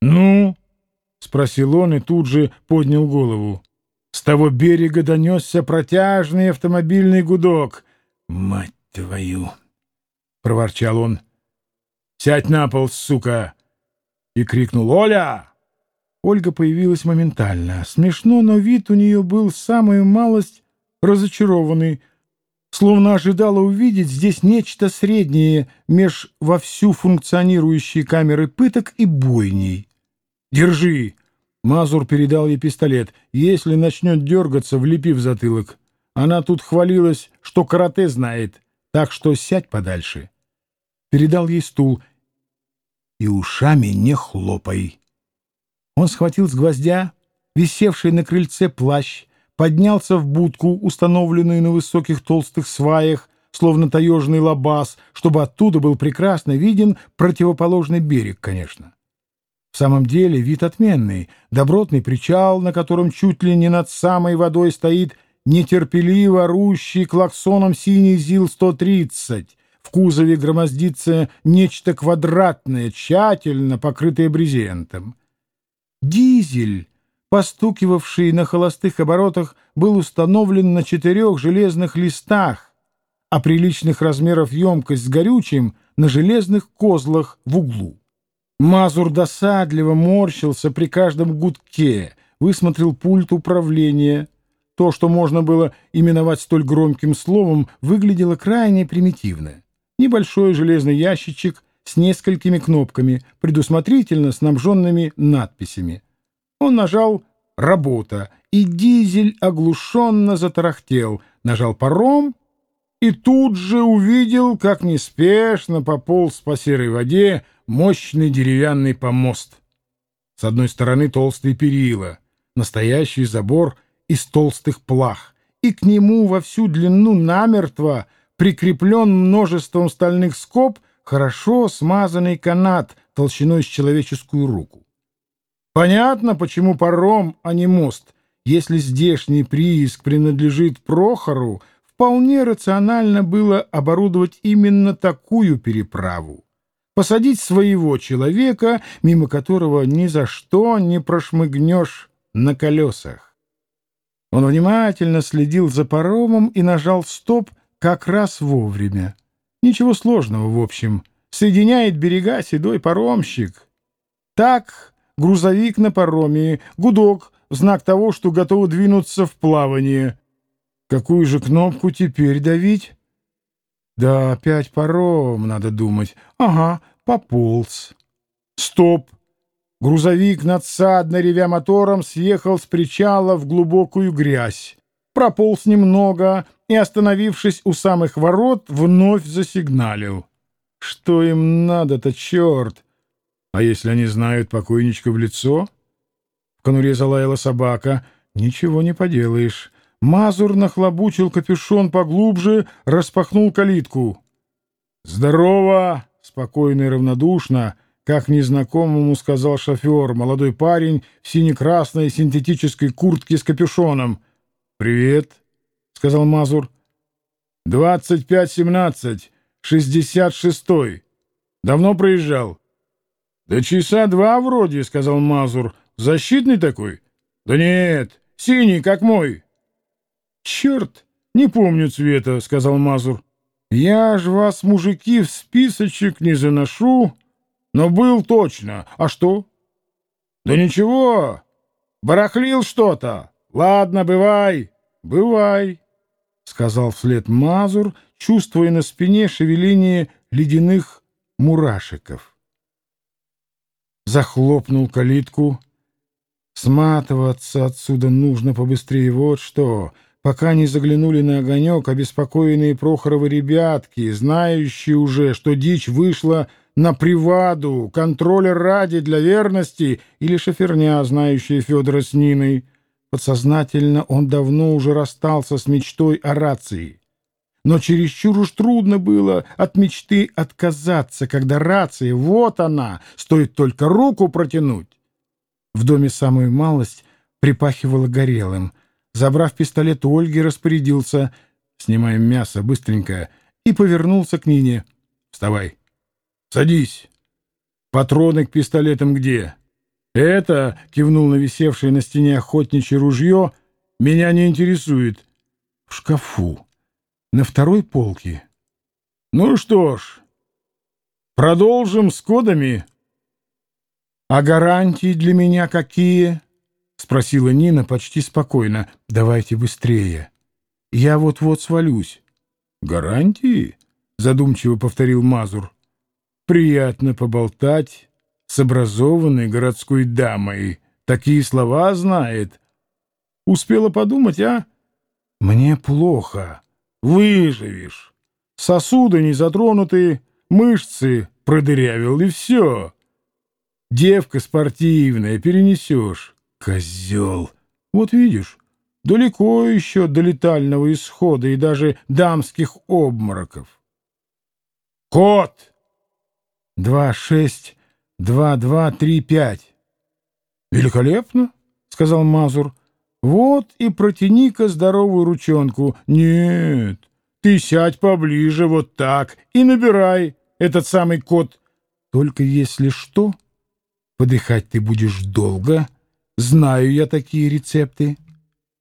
«Ну?» — спросил он и тут же поднял голову. С того берега донесся протяжный автомобильный гудок. «Мать твою!» — проворчал он. «Сядь на пол, сука!» И крикнул «Оля!» Ольга появилась моментально. Смешно, но вид у нее был самую малость разочарованный, словно ожидала увидеть здесь нечто среднее меж вовсю функционирующей камеры пыток и бойней. «Держи!» Мазур передал ей пистолет. «Если начнет дергаться, влепи в затылок. Она тут хвалилась, что карате знает, так что сядь подальше». Передал ей стул. «И ушами не хлопай». Он схватил с гвоздя висевший на крыльце плащ, поднялся в будку, установленную на высоких толстых сваях, словно таежный лабаз, чтобы оттуда был прекрасно виден противоположный берег, конечно. В самом деле вид отменный. Добротный причал, на котором чуть ли не над самой водой стоит нетерпеливо орущий клаксоном синий ЗИЛ-130. В кузове громоздится нечто квадратное, тщательно покрытое брезентом. Дизель, постукивавший на холостых оборотах, был установлен на четырех железных листах, а приличных размеров емкость с горючим на железных козлах в углу. Мазур досадливо морщился при каждом гудке, высмотрел пульт управления. То, что можно было именовать столь громким словом, выглядело крайне примитивно. Небольшой железный ящичек с несколькими кнопками, предусмотрительно снабженными надписями. Он нажал «Работа», и дизель оглушенно затарахтел, нажал паром и тут же увидел, как неспешно пополз по серой воде мощный деревянный помост. С одной стороны толстые перила, настоящий забор из толстых плах, и к нему во всю длину намертво прикреплен множеством стальных скоб хорошо смазанный канат толщиной с человеческую руку. Понятно, почему паром, а не мост. Если здешний прииск принадлежит Прохору, вполне рационально было оборудовать именно такую переправу посадить своего человека, мимо которого ни за что не прошмыгнешь на колесах. Он внимательно следил за паромом и нажал «стоп» как раз вовремя. Ничего сложного, в общем. Соединяет берега седой паромщик. Так, грузовик на пароме, гудок, знак того, что готовы двинуться в плавание. Какую же кнопку теперь давить? Да, опять паром, надо думать. Ага, пополз. Стоп! Грузовик, надсадно ревя мотором, съехал с причала в глубокую грязь. Прополз немного и, остановившись у самых ворот, вновь засигналил. Что им надо-то, черт? А если они знают покойничка в лицо? В конуре залаяла собака. Ничего не поделаешь. Мазур нахлобучил капюшон поглубже, распахнул калитку. «Здорово!» — спокойно и равнодушно, как незнакомому сказал шофер, молодой парень в сине-красной синтетической куртке с капюшоном. «Привет!» — сказал Мазур. «Двадцать пять семнадцать, шестьдесят шестой. Давно проезжал?» «Да часа два вроде», — сказал Мазур. «Защитный такой?» «Да нет, синий, как мой». «Черт, не помню цвета», — сказал Мазур. «Я ж вас, мужики, в списочек не заношу, но был точно. А что?» «Да ничего, барахлил что-то. Ладно, бывай, бывай», — сказал вслед Мазур, чувствуя на спине шевеление ледяных мурашиков. Захлопнул калитку. Сматываться отсюда нужно побыстрее. Вот что пока не заглянули на огонек обеспокоенные Прохоровы ребятки, знающие уже, что дичь вышла на приваду, контролер ради для верности или шоферня, знающая Федора с Ниной. Подсознательно он давно уже расстался с мечтой о рации. Но чересчур уж трудно было от мечты отказаться, когда рация, вот она, стоит только руку протянуть. В доме самую малость припахивала горелым — Забрав пистолет у Ольги, распорядился, снимаем мясо быстренько, и повернулся к Нине. «Вставай! Садись! Патроны к пистолетам где?» «Это», — кивнул на висевшее на стене охотничье ружье, — «меня не интересует». «В шкафу. На второй полке». «Ну что ж, продолжим с кодами». «А гарантии для меня какие?» — спросила Нина почти спокойно. «Давайте быстрее. Я вот-вот свалюсь». «Гарантии?» — задумчиво повторил Мазур. «Приятно поболтать с образованной городской дамой. Такие слова знает. Успела подумать, а? Мне плохо. Выживешь. Сосуды не затронуты, мышцы продырявил, и все. Девка спортивная, перенесешь. Козел. Вот видишь, далеко еще до летального исхода и даже дамских обмороков. Кот! Два, шесть, Два, два, три, пять. Великолепно, сказал Мазур. Вот и протяни-ка здоровую ручонку. Нет, ты сядь поближе вот так и набирай этот самый код. Только если что, подыхать ты будешь долго. Знаю я такие рецепты.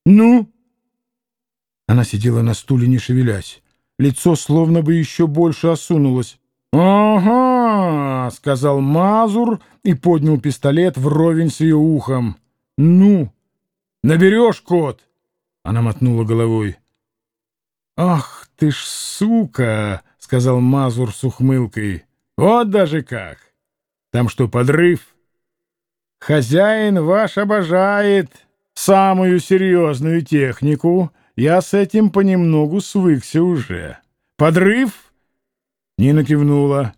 Ну? Она сидела на стуле, не шевелясь. Лицо словно бы еще больше осунулось. «Ага», — сказал Мазур и поднял пистолет вровень с ее ухом. «Ну, наберешь код?» Она мотнула головой. «Ах ты ж сука!» — сказал Мазур с ухмылкой. «Вот даже как! Там что, подрыв?» «Хозяин ваш обожает самую серьезную технику. Я с этим понемногу свыкся уже. Подрыв?» Нина кивнула.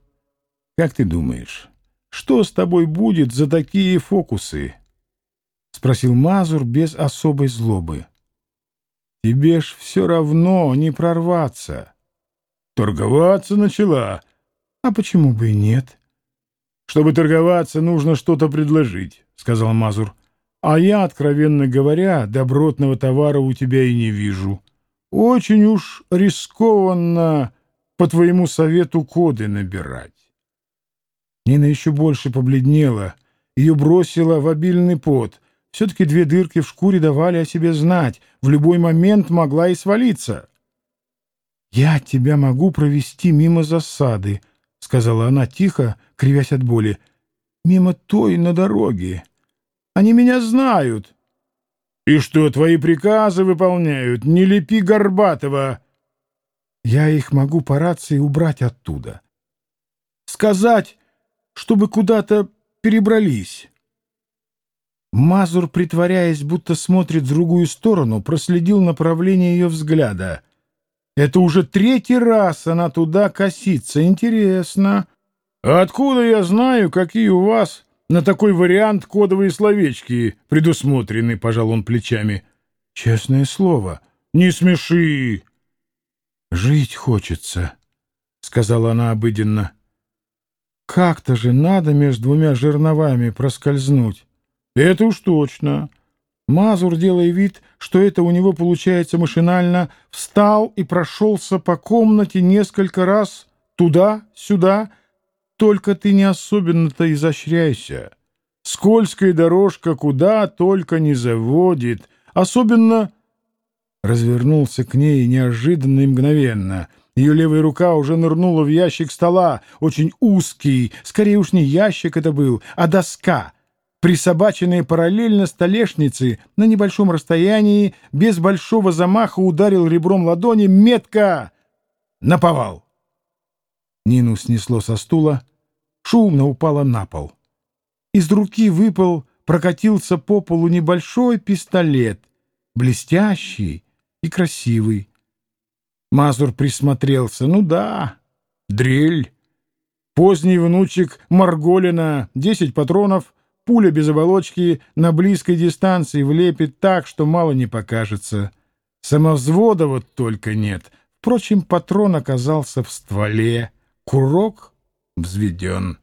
«Как ты думаешь, что с тобой будет за такие фокусы?» — спросил Мазур без особой злобы. «Тебе ж все равно не прорваться». «Торговаться начала. А почему бы и нет?» «Чтобы торговаться, нужно что-то предложить», — сказал Мазур. «А я, откровенно говоря, добротного товара у тебя и не вижу. Очень уж рискованно по твоему совету коды набирать. Нина еще больше побледнела, ее бросила в обильный пот. Все-таки две дырки в шкуре давали о себе знать, в любой момент могла и свалиться. «Я тебя могу провести мимо засады», — сказала она тихо, кривясь от боли. «Мимо той на дороге. Они меня знают». «И что, твои приказы выполняют? Не лепи Горбатова!» Я их могу по рации убрать оттуда. Сказать, чтобы куда-то перебрались. Мазур, притворяясь, будто смотрит в другую сторону, проследил направление ее взгляда. Это уже третий раз она туда косится. Интересно. А откуда я знаю, какие у вас на такой вариант кодовые словечки предусмотрены, пожал он плечами. Честное слово. Не смеши. «Жить хочется», — сказала она обыденно. «Как-то же надо между двумя жерновами проскользнуть». «Это уж точно». Мазур, делая вид, что это у него получается машинально, встал и прошелся по комнате несколько раз туда-сюда. Только ты не особенно-то изощряйся. Скользкая дорожка куда только не заводит, особенно развернулся к ней неожиданно и мгновенно. Ее левая рука уже нырнула в ящик стола, очень узкий, скорее уж не ящик это был, а доска, присобаченная параллельно столешнице на небольшом расстоянии, без большого замаха ударил ребром ладони метко наповал. Нину снесло со стула, шумно упала на пол. Из руки выпал, прокатился по полу небольшой пистолет, блестящий, и красивый. Мазур присмотрелся. Ну да, дрель. Поздний внучек Марголина, десять патронов, пуля без оболочки на близкой дистанции влепит так, что мало не покажется. Самовзвода вот только нет. Впрочем, патрон оказался в стволе, курок взведен.